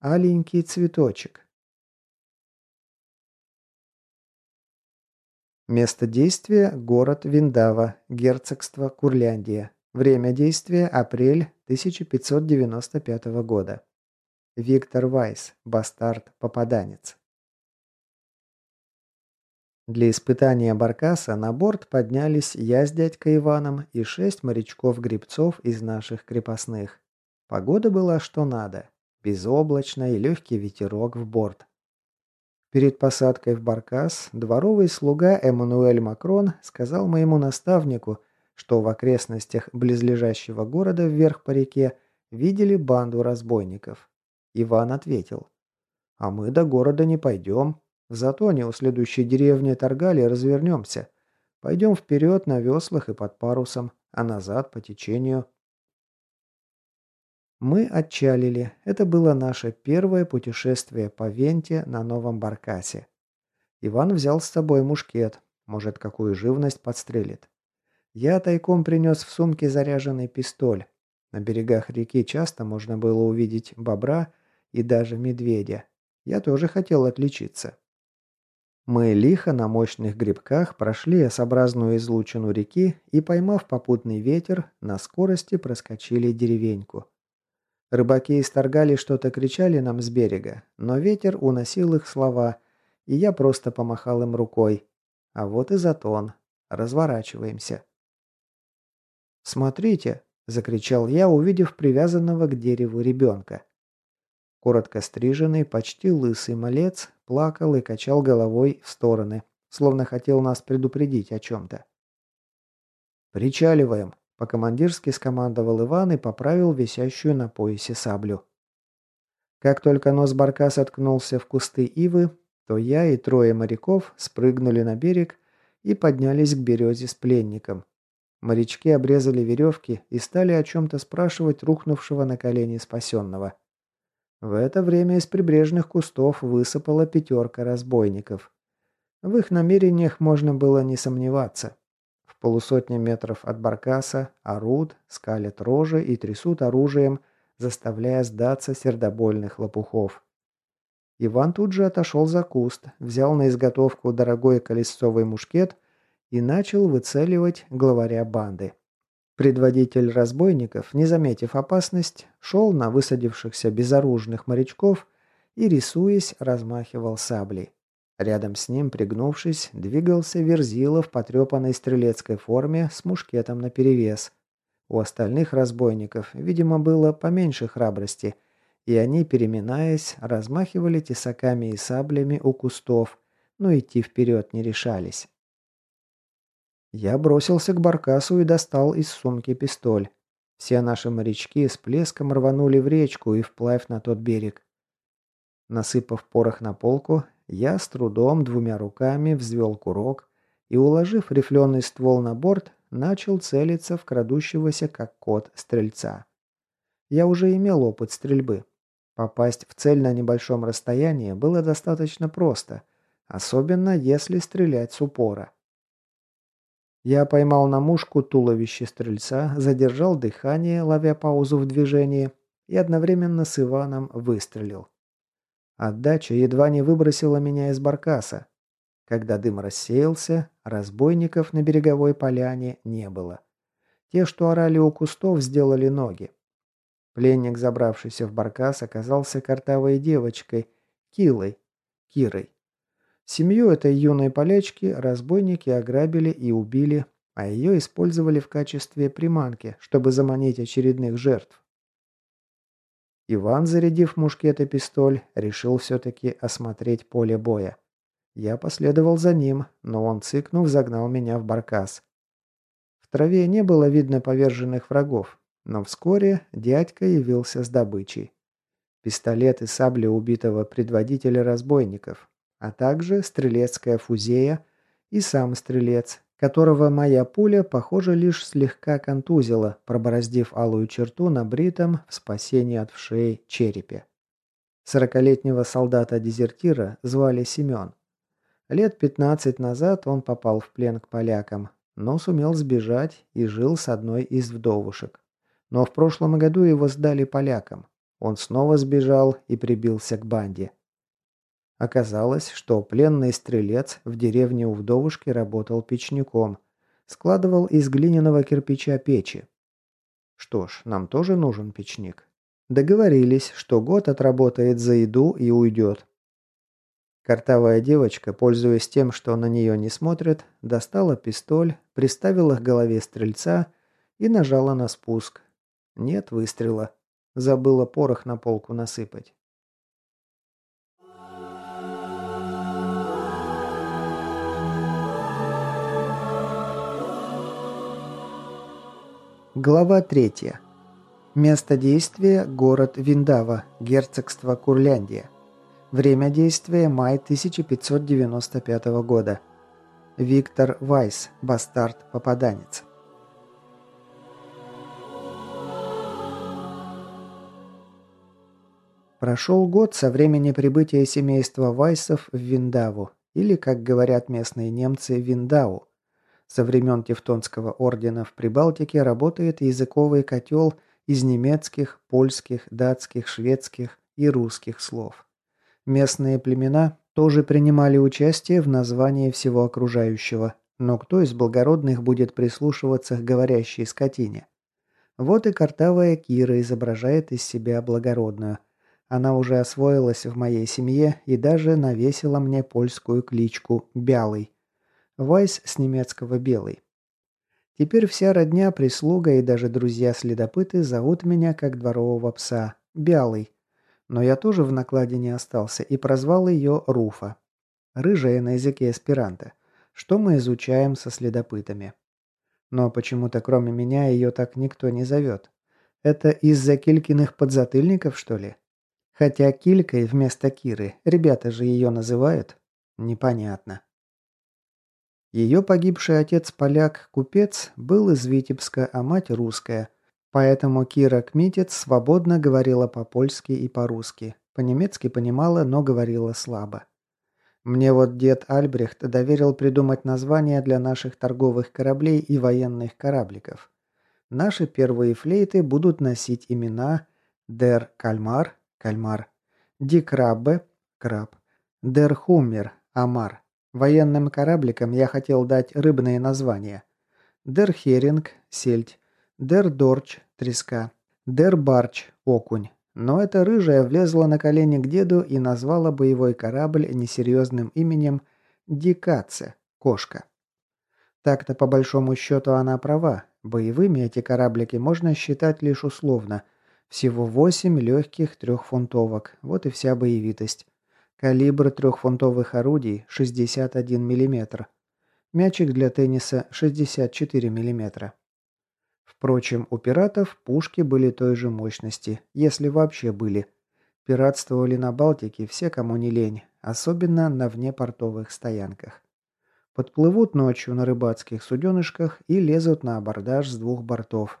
Аленький цветочек. Место действия – город Виндава, герцогство Курляндия. Время действия – апрель 1595 года. Виктор Вайс, бастард-попаданец. Для испытания Баркаса на борт поднялись я с дядькой Иваном и шесть морячков-гребцов из наших крепостных. Погода была что надо. Безоблачно и легкий ветерок в борт. Перед посадкой в Баркас дворовый слуга Эммануэль Макрон сказал моему наставнику, что в окрестностях близлежащего города вверх по реке видели банду разбойников. Иван ответил. «А мы до города не пойдем. В Затоне у следующей деревни торгали развернемся. Пойдем вперед на веслах и под парусом, а назад по течению мы отчалили. Это было наше первое путешествие по Венте на новом баркасе. Иван взял с собой мушкет. Может, какую живность подстрелит. Я тайком принес в сумке заряженный пистоль. На берегах реки часто можно было увидеть бобра и даже медведя. Я тоже хотел отличиться. Мы лихо на мощных грибках прошли S-образную излучину реки и, поймав попутный ветер, на скорости проскочили деревеньку. Рыбаки исторгали что-то, кричали нам с берега, но ветер уносил их слова, и я просто помахал им рукой. А вот и затон. Разворачиваемся. «Смотрите!» – закричал я, увидев привязанного к дереву ребенка. Коротко стриженный, почти лысый малец плакал и качал головой в стороны, словно хотел нас предупредить о чем-то. «Причаливаем!» По-командирски скомандовал Иван и поправил висящую на поясе саблю. Как только нос баркаса откнулся в кусты ивы, то я и трое моряков спрыгнули на берег и поднялись к березе с пленником. Морячки обрезали веревки и стали о чем-то спрашивать рухнувшего на колени спасенного. В это время из прибрежных кустов высыпала пятерка разбойников. В их намерениях можно было не сомневаться. В полусотне метров от баркаса орут, скалят рожи и трясут оружием, заставляя сдаться сердобольных лопухов. Иван тут же отошел за куст, взял на изготовку дорогой колесцовый мушкет и начал выцеливать главаря банды. Предводитель разбойников, не заметив опасность, шел на высадившихся безоружных морячков и, рисуясь, размахивал саблей. Рядом с ним, пригнувшись, двигался Верзилов, в потрепанной стрелецкой форме с мушкетом наперевес. У остальных разбойников, видимо, было поменьше храбрости, и они, переминаясь, размахивали тесаками и саблями у кустов, но идти вперед не решались. Я бросился к баркасу и достал из сумки пистоль. Все наши морячки с плеском рванули в речку и вплавь на тот берег. Насыпав порох на полку, я с трудом двумя руками взвел курок и, уложив рифленый ствол на борт, начал целиться в крадущегося как кот стрельца. Я уже имел опыт стрельбы. Попасть в цель на небольшом расстоянии было достаточно просто, особенно если стрелять с упора. Я поймал на мушку туловище стрельца, задержал дыхание, ловя паузу в движении, и одновременно с Иваном выстрелил. Отдача едва не выбросила меня из баркаса. Когда дым рассеялся, разбойников на береговой поляне не было. Те, что орали у кустов, сделали ноги. Пленник, забравшийся в баркас, оказался картавой девочкой, Килой, Кирой. Семью этой юной полячки разбойники ограбили и убили, а ее использовали в качестве приманки, чтобы заманить очередных жертв. Иван, зарядив мушкет и пистоль, решил все-таки осмотреть поле боя. Я последовал за ним, но он, цыкнув, загнал меня в баркас. В траве не было видно поверженных врагов, но вскоре дядька явился с добычей. Пистолет и сабля убитого предводителя разбойников, а также стрелецкая фузея и сам стрелец, которого моя пуля, похоже, лишь слегка контузила, пробороздив алую черту на бритом в спасении от вшей черепе. Сорокалетнего солдата-дезертира звали Семен. Лет 15 назад он попал в плен к полякам, но сумел сбежать и жил с одной из вдовушек. Но в прошлом году его сдали полякам. Он снова сбежал и прибился к банде. Оказалось, что пленный стрелец в деревне у вдовушки работал печником, складывал из глиняного кирпича печи. Что ж, нам тоже нужен печник. Договорились, что год отработает за еду и уйдет. Картавая девочка, пользуясь тем, что на нее не смотрят, достала пистоль, приставила к голове стрельца и нажала на спуск. Нет выстрела. Забыла порох на полку насыпать. Глава 3. Место действия – город Виндава, герцогство Курляндия. Время действия – май 1595 года. Виктор Вайс, бастард-попаданец. Прошел год со времени прибытия семейства Вайсов в Виндаву, или, как говорят местные немцы, Виндау. Со времен Тевтонского ордена в Прибалтике работает языковый котел из немецких, польских, датских, шведских и русских слов. Местные племена тоже принимали участие в названии всего окружающего, но кто из благородных будет прислушиваться к говорящей скотине? Вот и картавая Кира изображает из себя благородную. Она уже освоилась в моей семье и даже навесила мне польскую кличку «Бялый», Вайс с немецкого «белый». Теперь вся родня, прислуга и даже друзья-следопыты зовут меня как дворового пса «Бялый». Но я тоже в накладе не остался и прозвал ее Руфа. Рыжая на языке эсперанто. Что мы изучаем со следопытами. Но почему-то кроме меня ее так никто не зовет. Это из-за Килькиных подзатыльников, что ли? Хотя Килькой вместо Киры, ребята же ее называют. Непонятно. Ее погибший отец-поляк, купец, был из Витебска, а мать русская. Поэтому Кира Кмитец свободно говорила по-польски и по-русски. По-немецки понимала, но говорила слабо. Мне вот дед Альбрехт доверил придумать названия для наших торговых кораблей и военных корабликов. Наши первые флейты будут носить имена Дер Кальмар – Кальмар, Дикраббе – Краб, Дер хумер, – Амар – Военным корабликам я хотел дать рыбные названия. Дерхеринг – сельдь, Дердорч – треска, Дербарч – окунь. Но эта рыжая влезла на колени к деду и назвала боевой корабль несерьезным именем Дикаце – кошка. Так-то по большому счету она права. Боевыми эти кораблики можно считать лишь условно. Всего восемь легких трехфунтовок. Вот и вся боевитость. Калибр трехфунтовых орудий 61 мм. Мячик для тенниса 64 мм. Впрочем, у пиратов пушки были той же мощности, если вообще были. Пиратствовали на Балтике все, кому не лень, особенно на внепортовых стоянках. Подплывут ночью на рыбацких суденышках и лезут на абордаж с двух бортов.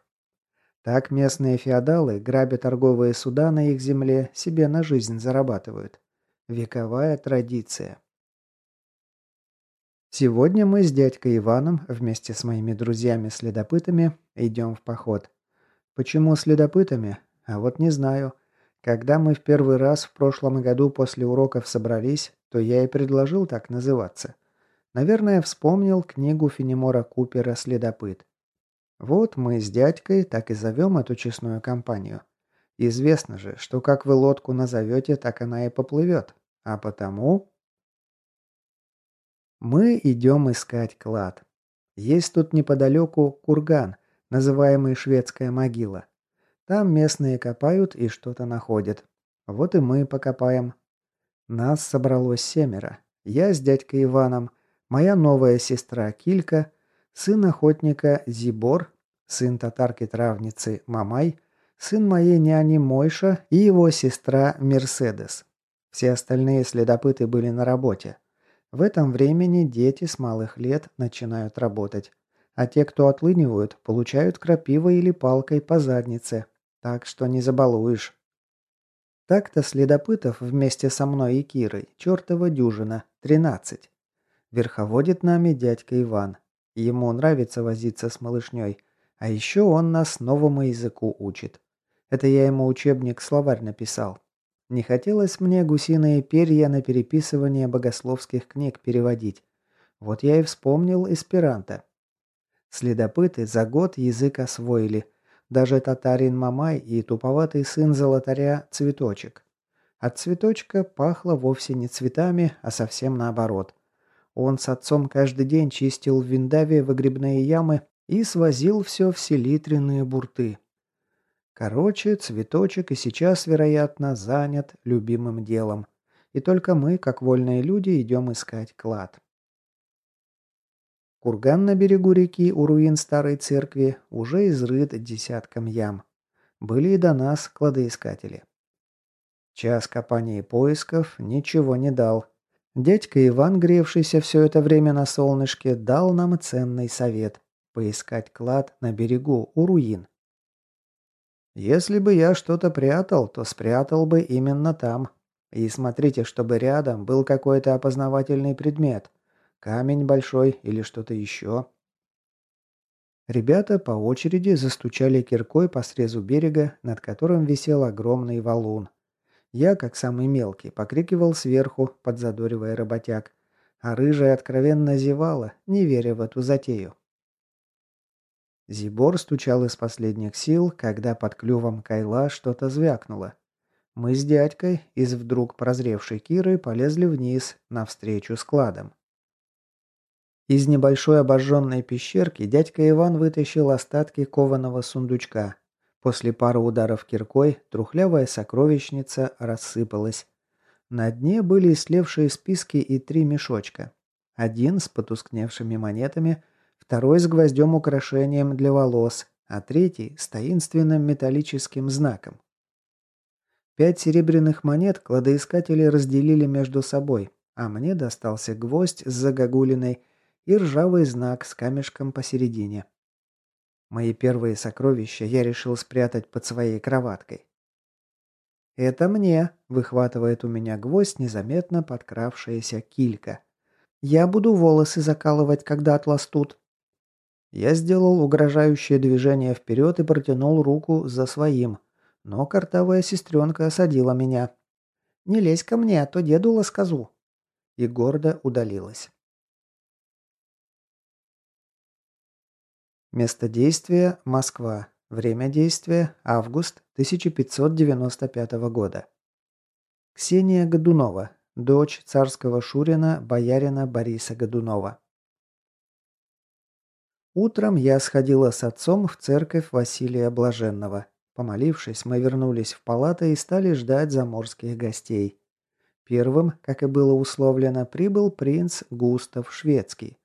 Так местные феодалы, грабя торговые суда на их земле, себе на жизнь зарабатывают. Вековая традиция. Сегодня мы с дядькой Иваном вместе с моими друзьями-следопытами идем в поход. Почему следопытами? А вот не знаю. Когда мы в первый раз в прошлом году после уроков собрались, то я и предложил так называться. Наверное, вспомнил книгу Фенемора Купера «Следопыт». Вот мы с дядькой так и зовем эту честную компанию – Известно же, что как вы лодку назовете, так она и поплывет. А потому... Мы идем искать клад. Есть тут неподалеку курган, называемый шведская могила. Там местные копают и что-то находят. Вот и мы покопаем. Нас собралось семеро. Я с дядькой Иваном, моя новая сестра Килька, сын охотника Зибор, сын татарки-травницы Мамай – сын моей няни Мойша и его сестра Мерседес. Все остальные следопыты были на работе. В этом времени дети с малых лет начинают работать, а те, кто отлынивают, получают крапивой или палкой по заднице, так что не забалуешь. Так-то следопытов вместе со мной и Кирой, чертова дюжина, 13. Верховодит нами дядька Иван. Ему нравится возиться с малышней, а еще он нас новому языку учит. Это я ему учебник-словарь написал. Не хотелось мне гусиные перья на переписывание богословских книг переводить. Вот я и вспомнил эсперанто. Следопыты за год язык освоили. Даже татарин Мамай и туповатый сын золотаря Цветочек. От Цветочка пахло вовсе не цветами, а совсем наоборот. Он с отцом каждый день чистил в Виндаве выгребные ямы и свозил все в селитренные бурты. Короче, цветочек и сейчас, вероятно, занят любимым делом. И только мы, как вольные люди, идем искать клад. Курган на берегу реки у руин старой церкви уже изрыт десятком ям. Были и до нас кладоискатели. Час копаний и поисков ничего не дал. Дядька Иван, гревшийся все это время на солнышке, дал нам ценный совет – поискать клад на берегу у руин. Если бы я что-то прятал, то спрятал бы именно там. И смотрите, чтобы рядом был какой-то опознавательный предмет. Камень большой или что-то еще. Ребята по очереди застучали киркой по срезу берега, над которым висел огромный валун. Я, как самый мелкий, покрикивал сверху, подзадоривая работяг. А рыжая откровенно зевала, не веря в эту затею. Зибор стучал из последних сил, когда под клювом Кайла что-то звякнуло. Мы с дядькой из вдруг прозревшей Киры полезли вниз, навстречу складам. Из небольшой обожженной пещерки дядька Иван вытащил остатки кованого сундучка. После пары ударов киркой трухлявая сокровищница рассыпалась. На дне были слевшие списки и три мешочка. Один с потускневшими монетами – второй с гвоздем-украшением для волос, а третий с таинственным металлическим знаком. Пять серебряных монет кладоискатели разделили между собой, а мне достался гвоздь с загогулиной и ржавый знак с камешком посередине. Мои первые сокровища я решил спрятать под своей кроваткой. «Это мне», — выхватывает у меня гвоздь незаметно подкравшаяся килька. «Я буду волосы закалывать, когда отластут». Я сделал угрожающее движение вперед и протянул руку за своим. Но картавая сестренка осадила меня. «Не лезь ко мне, а то деду ласкозу!» И гордо удалилась. Место действия – Москва. Время действия – август 1595 года. Ксения Годунова, дочь царского шурина, боярина Бориса Годунова. Утром я сходила с отцом в церковь Василия Блаженного. Помолившись, мы вернулись в палаты и стали ждать заморских гостей. Первым, как и было условлено, прибыл принц Густав Шведский.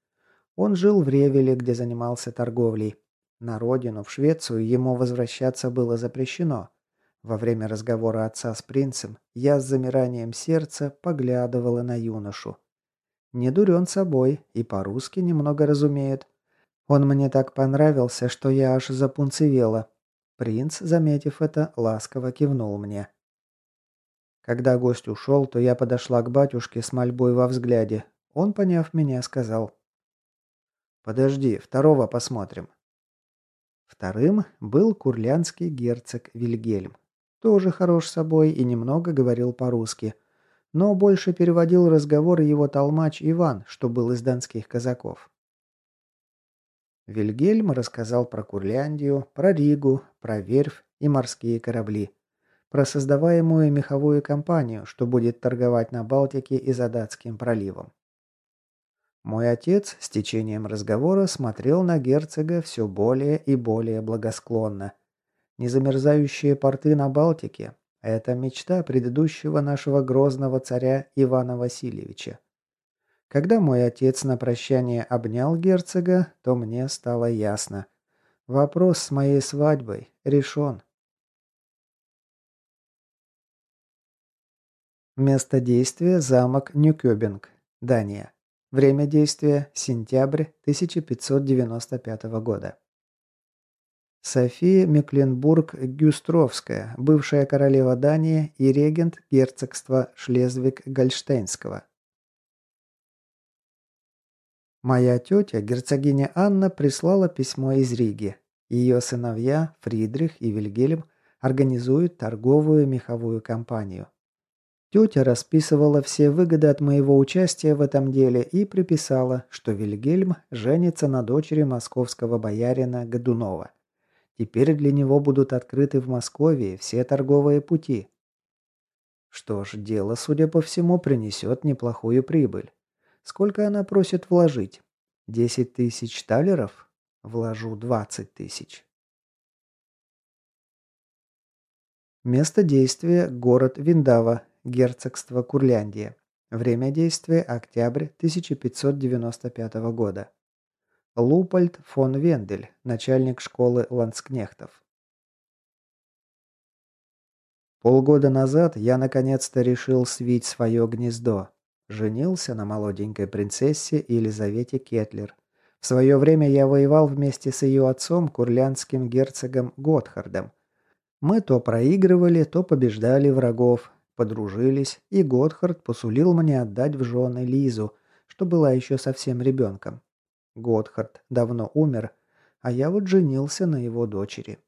Он жил в Ревеле, где занимался торговлей. На родину, в Швецию, ему возвращаться было запрещено. Во время разговора отца с принцем я с замиранием сердца поглядывала на юношу. Не дурен собой и по-русски немного разумеет, он мне так понравился, что я аж запунцевела. Принц, заметив это, ласково кивнул мне. Когда гость ушел, то я подошла к батюшке с мольбой во взгляде. Он, поняв меня, сказал. «Подожди, второго посмотрим». Вторым был курлянский герцог Вильгельм. Тоже хорош собой и немного говорил по-русски. Но больше переводил разговоры его толмач Иван, что был из донских казаков. Вильгельм рассказал про Курляндию, про Ригу, про верфь и морские корабли, про создаваемую меховую компанию, что будет торговать на Балтике и за Датским проливом. Мой отец с течением разговора смотрел на герцога все более и более благосклонно. Незамерзающие порты на Балтике – это мечта предыдущего нашего грозного царя Ивана Васильевича. Когда мой отец на прощание обнял герцога, то мне стало ясно. Вопрос с моей свадьбой решен. Место действия – замок Нюкёбинг, Дания. Время действия – сентябрь 1595 года. София Мекленбург-Гюстровская, бывшая королева Дании и регент герцогства Шлезвиг-Гольштейнского. Моя тетя, герцогиня Анна, прислала письмо из Риги. Ее сыновья, Фридрих и Вильгельм, организуют торговую меховую компанию. Тетя расписывала все выгоды от моего участия в этом деле и приписала, что Вильгельм женится на дочери московского боярина Годунова. Теперь для него будут открыты в Москве все торговые пути. Что ж, дело, судя по всему, принесет неплохую прибыль. Сколько она просит вложить? Десять тысяч талеров? Вложу двадцать тысяч. Место действия – город Виндава, герцогство Курляндия. Время действия – октябрь 1595 года. Лупольд фон Вендель, начальник школы ланскнехтов. Полгода назад я наконец-то решил свить свое гнездо. Женился на молоденькой принцессе Елизавете Кетлер. В свое время я воевал вместе с ее отцом, курлянским герцогом Готхардом. Мы то проигрывали, то побеждали врагов, подружились, и Готхард посулил мне отдать в жены Лизу, что была еще совсем ребенком. Готхард давно умер, а я вот женился на его дочери.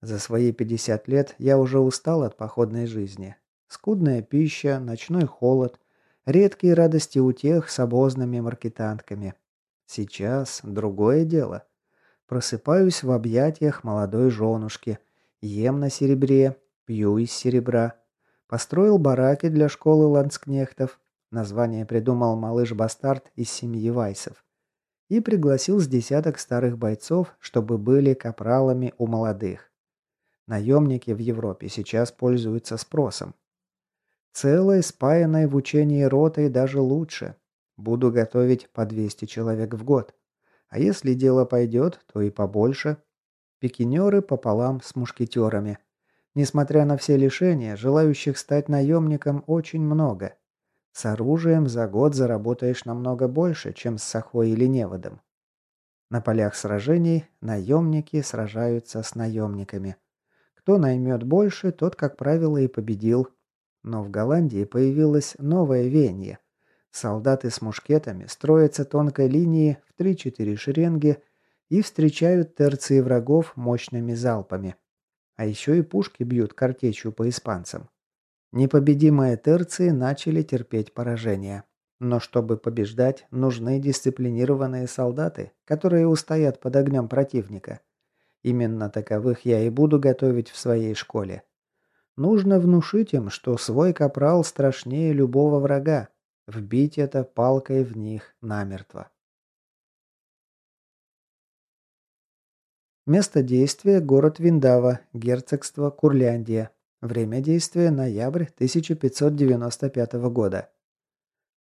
За свои 50 лет я уже устал от походной жизни. Скудная пища, ночной холод, Редкие радости у тех с обозными маркетантками. Сейчас другое дело. Просыпаюсь в объятиях молодой женушки. Ем на серебре, пью из серебра. Построил бараки для школы ландскнехтов. Название придумал малыш-бастард из семьи Вайсов. И пригласил с десяток старых бойцов, чтобы были капралами у молодых. Наемники в Европе сейчас пользуются спросом. Целой, спаянной в учении ротой даже лучше. Буду готовить по 200 человек в год. А если дело пойдет, то и побольше. Пикинеры пополам с мушкетерами. Несмотря на все лишения, желающих стать наемником очень много. С оружием за год заработаешь намного больше, чем с сахой или неводом. На полях сражений наемники сражаются с наемниками. Кто наймет больше, тот, как правило, и победил. Но в Голландии появилось новое веяние. Солдаты с мушкетами строятся тонкой линией в 3-4 шеренги и встречают терции врагов мощными залпами. А еще и пушки бьют картечью по испанцам. Непобедимые терции начали терпеть поражение. Но чтобы побеждать, нужны дисциплинированные солдаты, которые устоят под огнем противника. Именно таковых я и буду готовить в своей школе. Нужно внушить им, что свой капрал страшнее любого врага, вбить это палкой в них намертво. Место действия – город Виндава, герцогство Курляндия. Время действия – ноябрь 1595 года.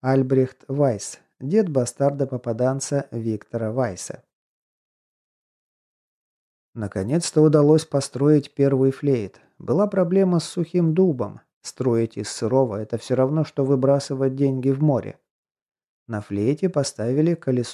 Альбрехт Вайс, дед бастарда-попаданца Виктора Вайса. Наконец-то удалось построить первый флейт. Была проблема с сухим дубом. Строить из сырого – это все равно, что выбрасывать деньги в море. На флейте поставили колесо